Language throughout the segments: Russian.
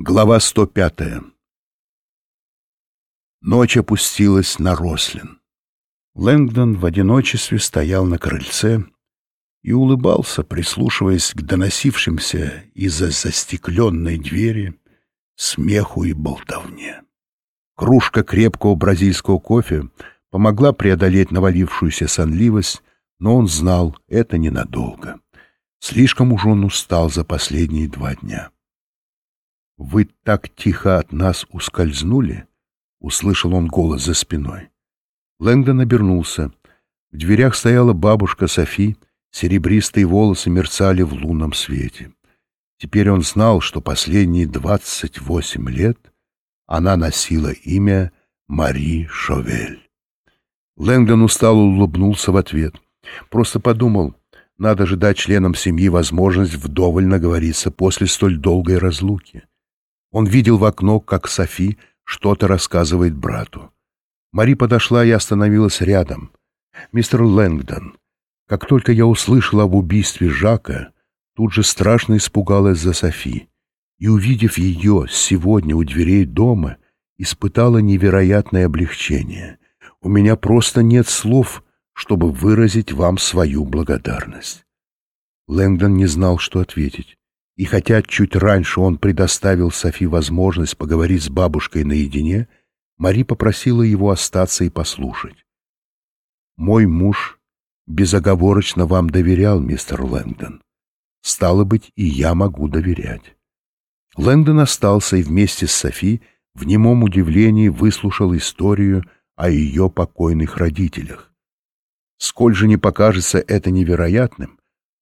Глава 105 Ночь опустилась на Рослин. Лэнгдон в одиночестве стоял на крыльце и улыбался, прислушиваясь к доносившимся из-за застекленной двери смеху и болтовне. Кружка крепкого бразильского кофе помогла преодолеть навалившуюся сонливость, но он знал, это ненадолго. Слишком уж он устал за последние два дня. «Вы так тихо от нас ускользнули?» — услышал он голос за спиной. Лэнгдон обернулся. В дверях стояла бабушка Софи, серебристые волосы мерцали в лунном свете. Теперь он знал, что последние двадцать восемь лет она носила имя Мари Шовель. Лэнгдон устало улыбнулся в ответ. Просто подумал, надо же дать членам семьи возможность вдоволь наговориться после столь долгой разлуки. Он видел в окно, как Софи что-то рассказывает брату. Мари подошла и остановилась рядом. «Мистер Лэнгдон, как только я услышала об убийстве Жака, тут же страшно испугалась за Софи, и, увидев ее сегодня у дверей дома, испытала невероятное облегчение. У меня просто нет слов, чтобы выразить вам свою благодарность». Лэнгдон не знал, что ответить. И хотя чуть раньше он предоставил Софи возможность поговорить с бабушкой наедине, Мари попросила его остаться и послушать. «Мой муж безоговорочно вам доверял, мистер Лэнгдон. Стало быть, и я могу доверять». Лэндон остался и вместе с Софи в немом удивлении выслушал историю о ее покойных родителях. Сколь же не покажется это невероятным,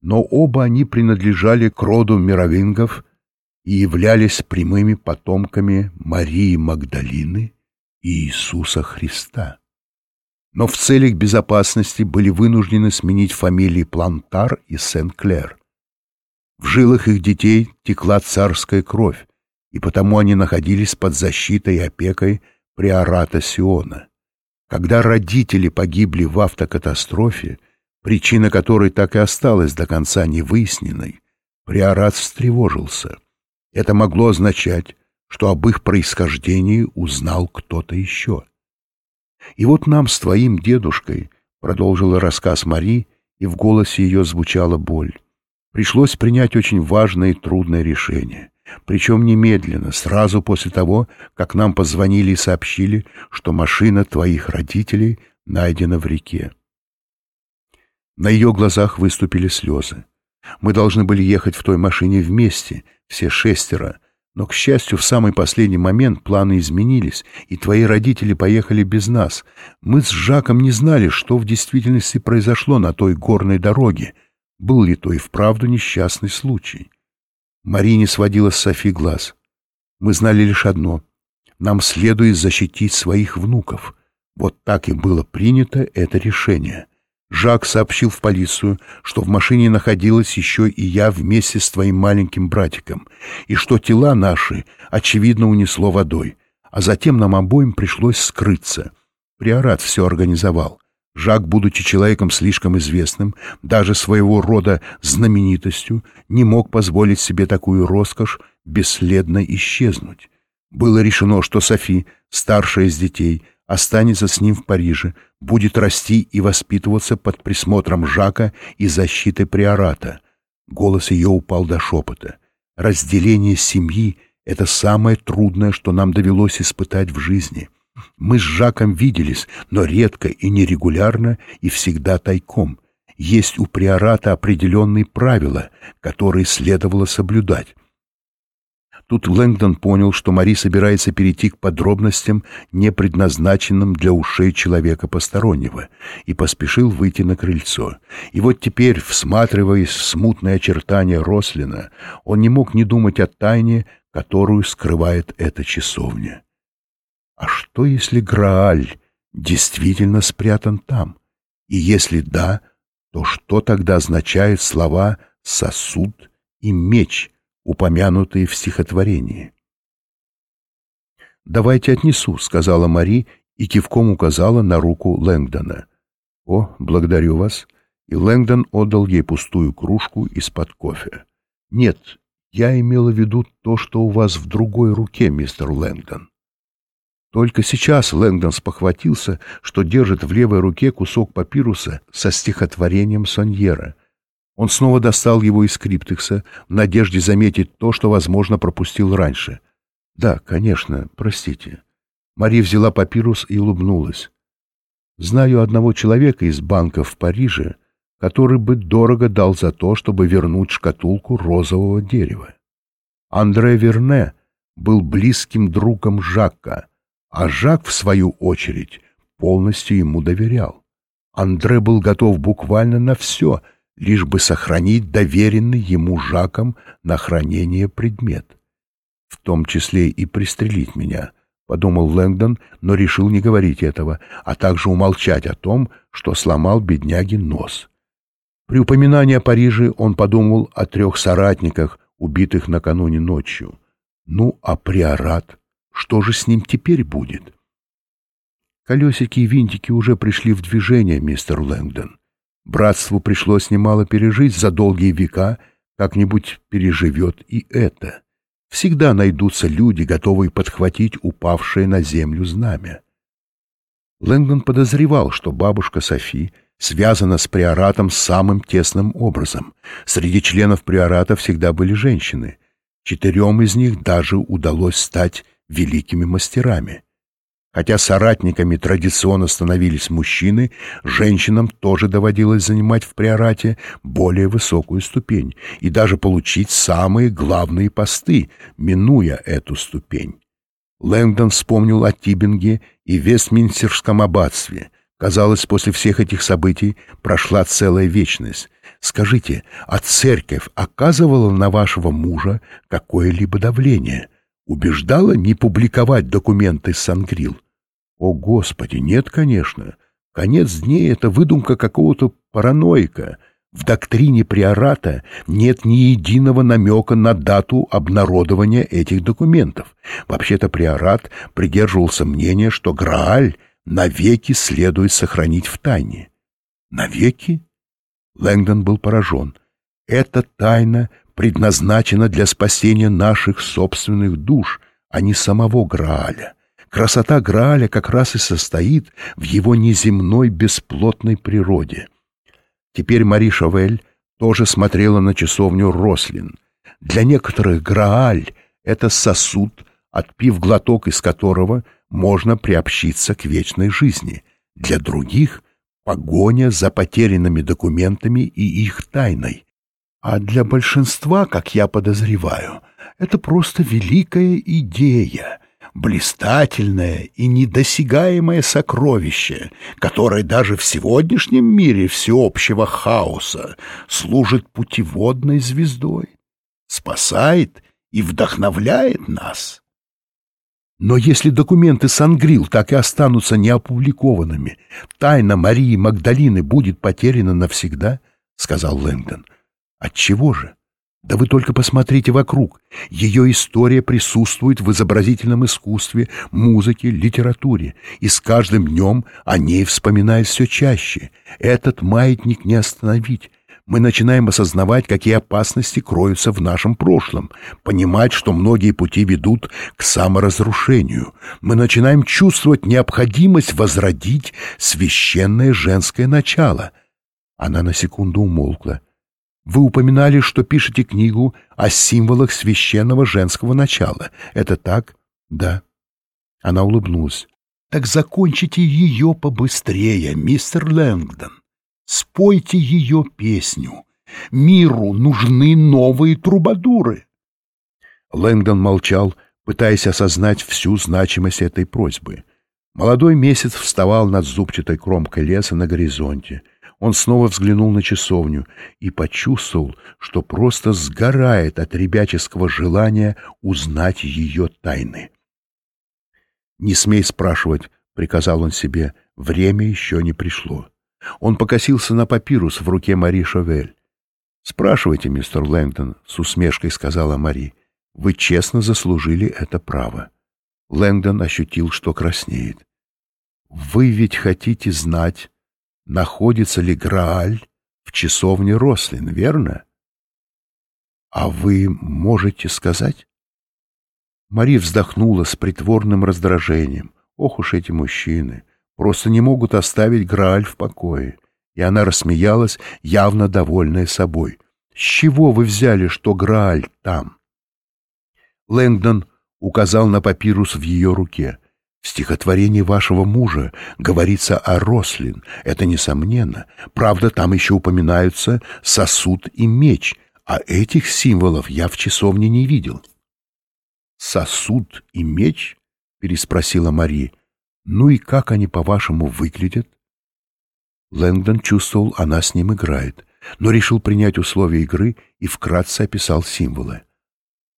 но оба они принадлежали к роду мировингов и являлись прямыми потомками Марии Магдалины и Иисуса Христа. Но в целях безопасности были вынуждены сменить фамилии Плантар и Сен-Клер. В жилах их детей текла царская кровь, и потому они находились под защитой и опекой приората Сиона. Когда родители погибли в автокатастрофе, причина которой так и осталась до конца невыясненной, приорат встревожился. Это могло означать, что об их происхождении узнал кто-то еще. «И вот нам с твоим дедушкой», — продолжила рассказ Мари, и в голосе ее звучала боль, пришлось принять очень важное и трудное решение, причем немедленно, сразу после того, как нам позвонили и сообщили, что машина твоих родителей найдена в реке. На ее глазах выступили слезы. Мы должны были ехать в той машине вместе, все шестеро, но, к счастью, в самый последний момент планы изменились, и твои родители поехали без нас. Мы с Жаком не знали, что в действительности произошло на той горной дороге. Был ли то и вправду несчастный случай? Марине сводила с Софи глаз. Мы знали лишь одно — нам следует защитить своих внуков. Вот так и было принято это решение — Жак сообщил в полицию, что в машине находилась еще и я вместе с твоим маленьким братиком, и что тела наши, очевидно, унесло водой, а затем нам обоим пришлось скрыться. Приорат все организовал. Жак, будучи человеком слишком известным, даже своего рода знаменитостью, не мог позволить себе такую роскошь бесследно исчезнуть. Было решено, что Софи, старшая из детей, останется с ним в Париже, будет расти и воспитываться под присмотром Жака и защитой приората. Голос ее упал до шепота. Разделение семьи — это самое трудное, что нам довелось испытать в жизни. Мы с Жаком виделись, но редко и нерегулярно, и всегда тайком. Есть у приората определенные правила, которые следовало соблюдать. Тут Лэнгдон понял, что Мари собирается перейти к подробностям, не предназначенным для ушей человека постороннего, и поспешил выйти на крыльцо. И вот теперь, всматриваясь в смутные очертания Рослина, он не мог не думать о тайне, которую скрывает эта часовня. А что, если Грааль действительно спрятан там? И если да, то что тогда означают слова «сосуд» и «меч», упомянутые в стихотворении. «Давайте отнесу», — сказала Мари и кивком указала на руку Лэнгдона. «О, благодарю вас». И Лэнгдон отдал ей пустую кружку из-под кофе. «Нет, Я имела в виду то, что у вас в другой руке, мистер Лэнгдон. Только сейчас Лэнгдон спохватился, что держит в левой руке кусок папируса со стихотворением Соньера. Он снова достал его из криптекса в надежде заметить то, что, возможно, пропустил раньше. «Да, конечно, простите». Мари взяла папирус и улыбнулась. «Знаю одного человека из банка в Париже, который бы дорого дал за то, чтобы вернуть шкатулку розового дерева. Андре Верне был близким другом Жака, а Жак, в свою очередь, полностью ему доверял. Андре был готов буквально на все, лишь бы сохранить доверенный ему Жаком на хранение предмет. В том числе и пристрелить меня, — подумал Лэнгдон, но решил не говорить этого, а также умолчать о том, что сломал бедняге нос. При упоминании о Париже он подумал о трех соратниках, убитых накануне ночью. Ну, а приорат? Что же с ним теперь будет? Колесики и винтики уже пришли в движение, мистер Лэнгдон. Братству пришлось немало пережить за долгие века, как-нибудь переживет и это. Всегда найдутся люди, готовые подхватить упавшее на землю знамя. Лэнгдон подозревал, что бабушка Софи — связана с приоратом самым тесным образом. Среди членов приората всегда были женщины. Четырем из них даже удалось стать великими мастерами. Хотя соратниками традиционно становились мужчины, женщинам тоже доводилось занимать в приорате более высокую ступень и даже получить самые главные посты, минуя эту ступень. Лэнгдон вспомнил о Тибинге и Вестминстерском аббатстве — Казалось, после всех этих событий прошла целая вечность. Скажите, а церковь оказывала на вашего мужа какое-либо давление? Убеждала не публиковать документы Сангрил? О, Господи, нет, конечно. Конец дней — это выдумка какого-то параноика. В доктрине приората нет ни единого намека на дату обнародования этих документов. Вообще-то приорат придерживался мнения, что Грааль — навеки следует сохранить в тайне. Навеки? Лэнгдон был поражен. Эта тайна предназначена для спасения наших собственных душ, а не самого Грааля. Красота Грааля как раз и состоит в его неземной бесплотной природе. Теперь Мари Шавель тоже смотрела на часовню Рослин. Для некоторых Грааль — это сосуд, отпив глоток из которого — можно приобщиться к вечной жизни. Для других — погоня за потерянными документами и их тайной. А для большинства, как я подозреваю, это просто великая идея, блистательное и недосягаемое сокровище, которое даже в сегодняшнем мире всеобщего хаоса служит путеводной звездой, спасает и вдохновляет нас. Но если документы Сангрил так и останутся неопубликованными, тайна Марии Магдалины будет потеряна навсегда, — сказал Лэнгдон. Отчего же? Да вы только посмотрите вокруг. Ее история присутствует в изобразительном искусстве, музыке, литературе, и с каждым днем о ней вспоминают все чаще. Этот маятник не остановить, мы начинаем осознавать, какие опасности кроются в нашем прошлом, понимать, что многие пути ведут к саморазрушению. Мы начинаем чувствовать необходимость возродить священное женское начало. Она на секунду умолкла. Вы упоминали, что пишете книгу о символах священного женского начала. Это так? Да. Она улыбнулась. Так закончите ее побыстрее, мистер Лэнгдон. Спойте ее песню. Миру нужны новые трубадуры. Лэнгдон молчал, пытаясь осознать всю значимость этой просьбы. Молодой месяц вставал над зубчатой кромкой леса на горизонте. Он снова взглянул на часовню и почувствовал, что просто сгорает от ребяческого желания узнать ее тайны. «Не смей спрашивать», — приказал он себе, — «время еще не пришло». Он покосился на папирус в руке Мари Шовель. «Спрашивайте, мистер Лэнгдон», — с усмешкой сказала Мари. «Вы честно заслужили это право». Лэнгдон ощутил, что краснеет. «Вы ведь хотите знать, находится ли Грааль в часовне Рослин, верно?» А вы можете сказать? Мари вздохнула с притворным раздражением. Ох уж эти мужчины! Просто не могут оставить Грааль в покое. И она рассмеялась, явно довольная собой. «С чего вы взяли, что Грааль там?» Лэнгдон указал на папирус в ее руке. В стихотворении вашего мужа говорится о Рослин. Это несомненно. Правда, там еще упоминаются сосуд и меч, а этих символов я в часовне не видел. «Сосуд и меч?» — переспросила Мари. «Ну и как они, по-вашему, выглядят?» Лэнгдон чувствовал, она с ним играет, но решил принять условия игры и вкратце описал символы.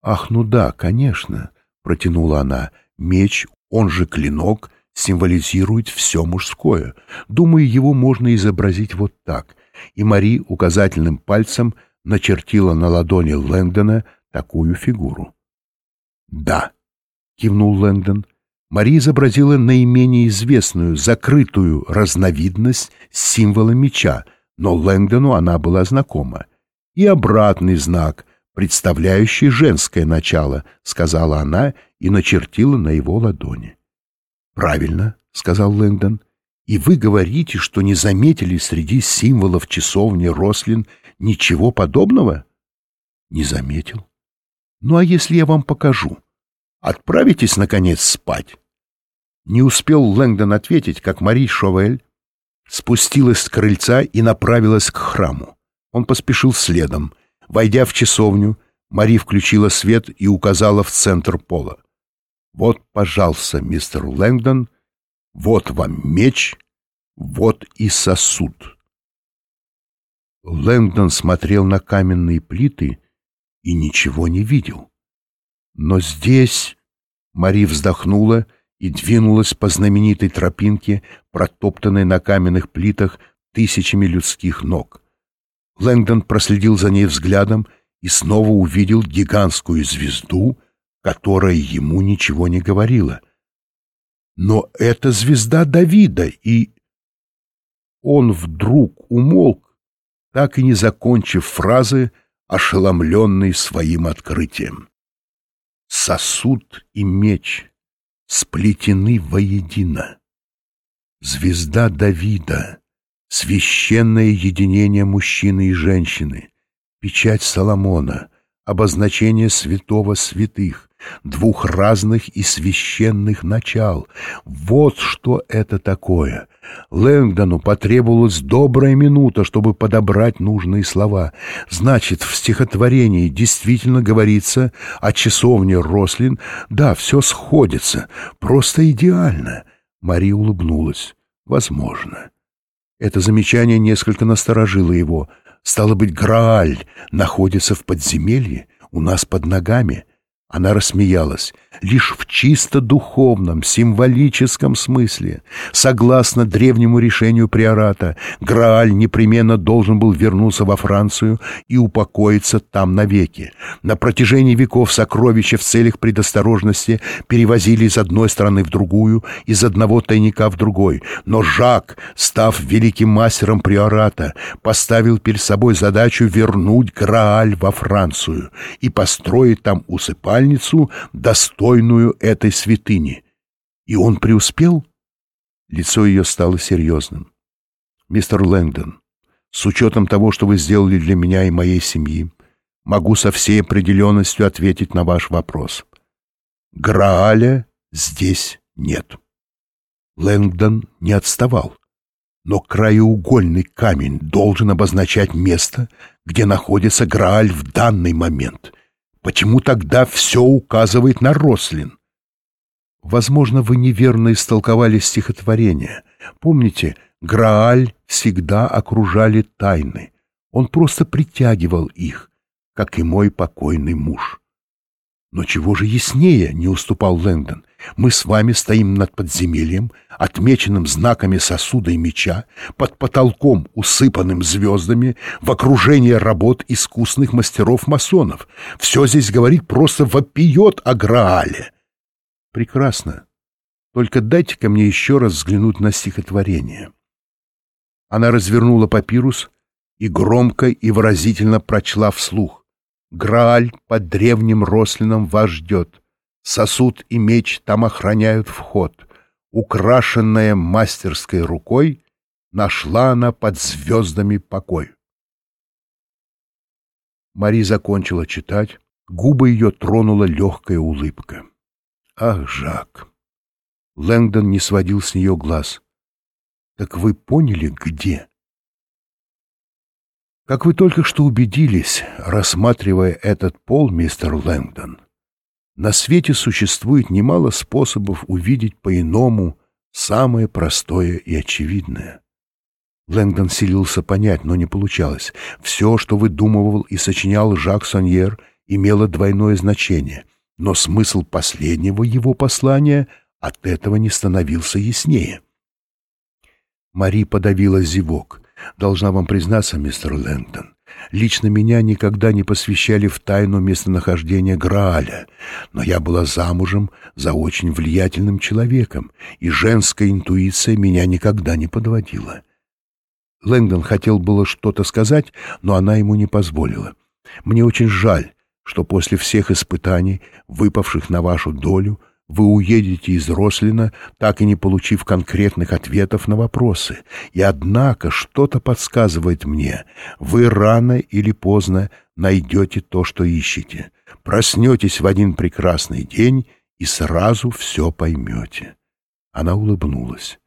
«Ах, ну да, конечно», — протянула она, — «меч, он же клинок, символизирует все мужское. Думаю, его можно изобразить вот так». И Мари указательным пальцем начертила на ладони Лэнгдона такую фигуру. «Да», — кивнул Лэнгдон, — Мари изобразила наименее известную, закрытую разновидность символа меча, но Лэнгдону она была знакома. И обратный знак, представляющий женское начало, — сказала она и начертила на его ладони. «Правильно», — сказал Лэнгдон, — «и вы говорите, что не заметили среди символов часовни Рослин ничего подобного?» «Не заметил. Ну а если я вам покажу? Отправитесь, наконец, спать?» Не успел Лэнгдон ответить, как Мари Шовель спустилась с крыльца и направилась к храму. Он поспешил следом. Войдя в часовню, Мари включила свет и указала в центр пола. «Вот, пожалуйста, мистер Лэнгдон, вот вам меч, вот и сосуд». Лэнгдон смотрел на каменные плиты и ничего не видел. Но здесь Мари вздохнула и двинулась по знаменитой тропинке, протоптанной на каменных плитах тысячами людских ног. Лэнгдон проследил за ней взглядом и снова увидел гигантскую звезду, которая ему ничего не говорила. Но это звезда Давида, и... Он вдруг умолк, так и не закончив фразы, ошеломленный своим открытием. Сосуд и меч сплетены воедино. Звезда Давида, священное единение мужчины и женщины, печать Соломона, обозначение святого святых, двух разных и священных начал. Вот что это такое. Лэнгдону потребовалась добрая минута, чтобы подобрать нужные слова. Значит, в стихотворении действительно говорится о часовне Рослин. Да, все сходится, просто идеально. Мария улыбнулась. Возможно. Это замечание несколько насторожило его. Стало быть, Грааль находится в подземелье, у нас под ногами. Она рассмеялась. Лишь в чисто духовном, символическом смысле, согласно древнему решению приората, Грааль непременно должен был вернуться во Францию и упокоиться там навеки. На протяжении веков сокровища в целях предосторожности перевозили из одной страны в другую, из одного тайника в другой. Но Жак, став великим мастером приората, поставил перед собой задачу вернуть Грааль во Францию и построить там усыпальницу усыпальницу, достойную этой святыни. И он преуспел? Лицо ее стало серьезным. «Мистер Лэнгдон, с учетом того, что вы сделали для меня и моей семьи, могу со всей определенностью ответить на ваш вопрос. Грааля здесь нет». Лэнгдон не отставал. Но краеугольный камень должен обозначать место, где находится Грааль в данный момент, Почему тогда все указывает на Рослин? Возможно, вы неверно истолковали стихотворение. Помните, Грааль всегда окружали тайны. Он просто притягивал их, как и мой покойный муж. Но чего же яснее, не уступал Лэндон. Мы с вами стоим над подземельем, отмеченным знаками сосуда и меча, под потолком, усыпанным звездами, в окружении работ искусных мастеров-масонов. Все здесь говорит просто вопиет о Граале. Прекрасно. Только дайте-ка мне еще раз взглянуть на стихотворение. Она развернула папирус и громко и выразительно прочла вслух. Грааль под древним рослином вас ждет. Сосуд и меч там охраняют вход. Украшенная мастерской рукой, нашла она под звездами покой. Мари закончила читать, губы ее тронула легкая улыбка. Ах, Жак! Лэнгдон не сводил с нее глаз. Так вы поняли, где? Как вы только что убедились, рассматривая этот пол, мистер Лэнгдон, на свете существует немало способов увидеть по-иному самое простое и очевидное. Лэнгдон силился понять, но не получалось. Все, что выдумывал и сочинял Жак Соньер, имело двойное значение, но смысл последнего его послания от этого не становился яснее. Мари подавила зевок. «Должна вам признаться, мистер Лэнгдон, лично меня никогда не посвящали в тайну местонахождения Грааля, но я была замужем за очень влиятельным человеком, и женская интуиция меня никогда не подводила». Лэнгдон хотел было что-то сказать, но она ему не позволила. «Мне очень жаль, что после всех испытаний, выпавших на вашу долю, вы уедете из Рослина, так и не получив конкретных ответов на вопросы. И однако что-то подсказывает мне, вы рано или поздно найдете то, что ищете. Проснетесь в один прекрасный день и сразу все поймете. Она улыбнулась.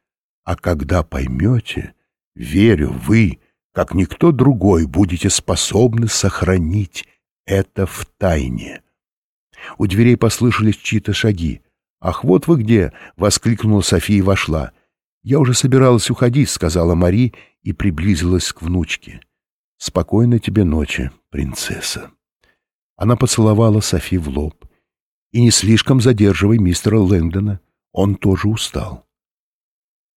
А когда поймете, верю, вы, как никто другой, будете способны сохранить это в тайне. У дверей послышались чьи-то шаги. «Ах, вот вы где!» — воскликнула София и вошла. «Я уже собиралась уходить», — сказала Мари и приблизилась к внучке. «Спокойной тебе ночи, принцесса». Она поцеловала Софи в лоб. «И не слишком задерживай мистера Лэнгдона. Он тоже устал».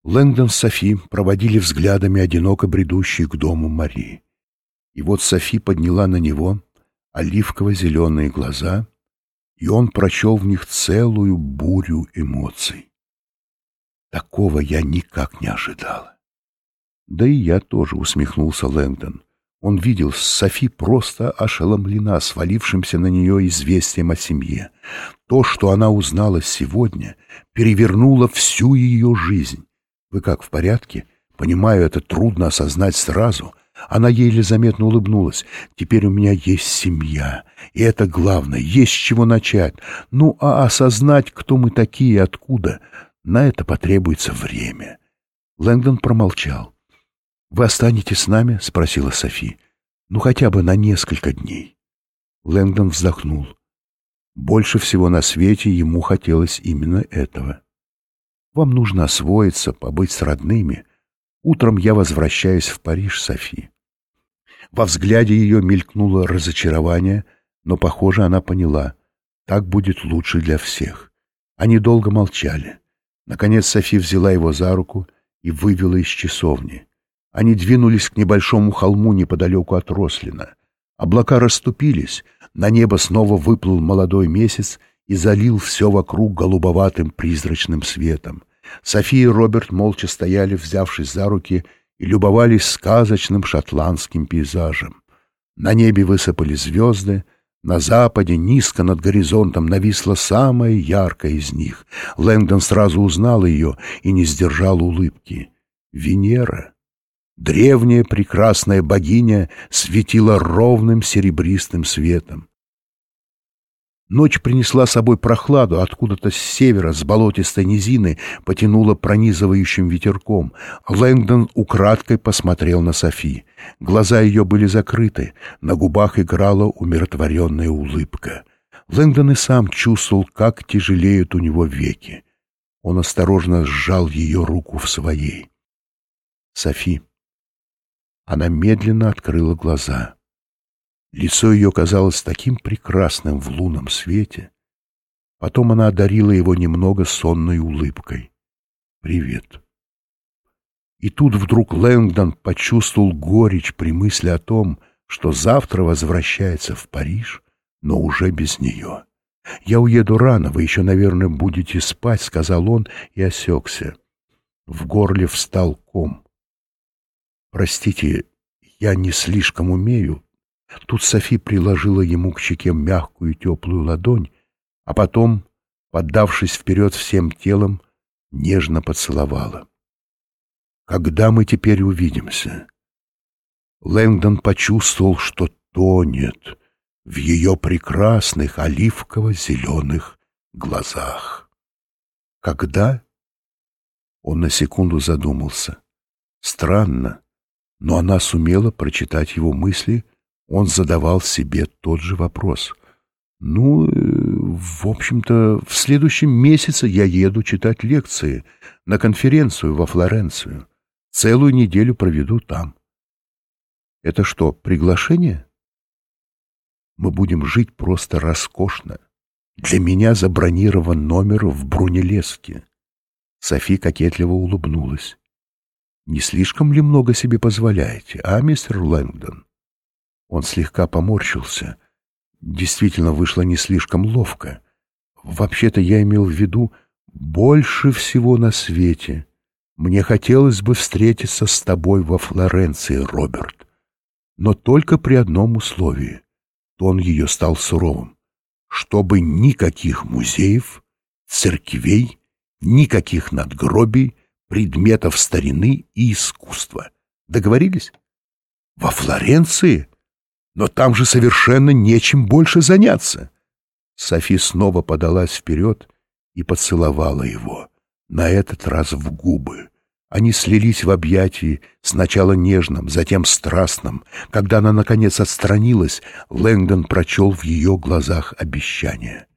Лэнгдон с Софи проводили взглядами одиноко бредущие к дому Мари. И вот Софи подняла на него оливково-зеленые глаза — и он прочел в них целую бурю эмоций. Такого я никак не ожидала. Да и я тоже усмехнулся Лэнгдон. Он видел, Софи просто ошеломлена свалившимся на нее известием о семье. То, что она узнала сегодня, перевернуло всю ее жизнь. Вы как, в порядке? Понимаю, это трудно осознать сразу — она еле заметно улыбнулась. «Теперь у меня есть семья, и это главное, есть с чего начать. Ну, а осознать, кто мы такие и откуда, на это потребуется время». Лэнгдон промолчал. «Вы останетесь с нами?» — спросила Софи. «Ну, хотя бы на несколько дней». Лэнгдон вздохнул. Больше всего на свете ему хотелось именно этого. «Вам нужно освоиться, побыть с родными». Утром я возвращаюсь в Париж, Софи. Во взгляде ее мелькнуло разочарование, но, похоже, она поняла. Так будет лучше для всех. Они долго молчали. Наконец Софи взяла его за руку и вывела из часовни. Они двинулись к небольшому холму неподалеку от Рослина. Облака расступились, на небо снова выплыл молодой месяц и залил все вокруг голубоватым призрачным светом. София и Роберт молча стояли, взявшись за руки, и любовались сказочным шотландским пейзажем. На небе высыпали звезды, на западе, низко над горизонтом, нависла самая яркая из них. Лэнгдон сразу узнал ее и не сдержал улыбки. Венера, древняя прекрасная богиня, светила ровным серебристым светом. Ночь принесла с собой прохладу, откуда-то с севера, с болотистой низины, потянуло пронизывающим ветерком. Лэнгдон украдкой посмотрел на Софи. Глаза ее были закрыты, на губах играла умиротворенная улыбка. Лэнгдон и сам чувствовал, как тяжелеют у него веки. Он осторожно сжал ее руку в своей. «Софи». Она медленно открыла глаза. Лицо ее казалось таким прекрасным в лунном свете. Потом она одарила его немного сонной улыбкой. «Привет». И тут вдруг Лэнгдон почувствовал горечь при мысли о том, что завтра возвращается в Париж, но уже без нее. «Я уеду рано, вы еще, наверное, будете спать», — сказал он и осекся. В горле встал ком. «Простите, я не слишком умею Тут Софи приложила ему к щеке мягкую теплую ладонь, а потом, поддавшись вперед всем телом, нежно поцеловала. «Когда мы теперь увидимся?» Лэнгдон почувствовал, что тонет в ее прекрасных оливково-зеленых глазах. «Когда?» Он на секунду задумался. Странно, но она сумела прочитать его мысли, он задавал себе тот же вопрос. «Ну, э, в общем-то, в следующем месяце я еду читать лекции на конференцию во Флоренцию. Целую неделю проведу там». «Это что, приглашение?» «Мы будем жить просто роскошно. Для меня забронирован номер в Брунелеске. Софи кокетливо улыбнулась. «Не слишком ли много себе позволяете, а, мистер Лэнгдон?» Он слегка поморщился. Действительно, вышло не слишком ловко. Вообще-то я имел в виду больше всего на свете. Мне хотелось бы встретиться с тобой во Флоренции, Роберт. Но только при одном условии. Тон ее стал суровым. Чтобы никаких музеев, церквей Никаких надгробий, предметов старины и искусства. Договорились? Во Флоренции? Но там же совершенно нечем больше заняться. Софи снова подалась вперед и поцеловала его, на этот раз в губы. Они слились в объятии, сначала нежным, затем страстным. Когда она, наконец, отстранилась, Лэнгдон прочел в ее глазах обещание.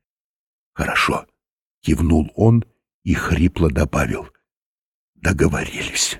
«Хорошо», — кивнул он и хрипло добавил «Договорились».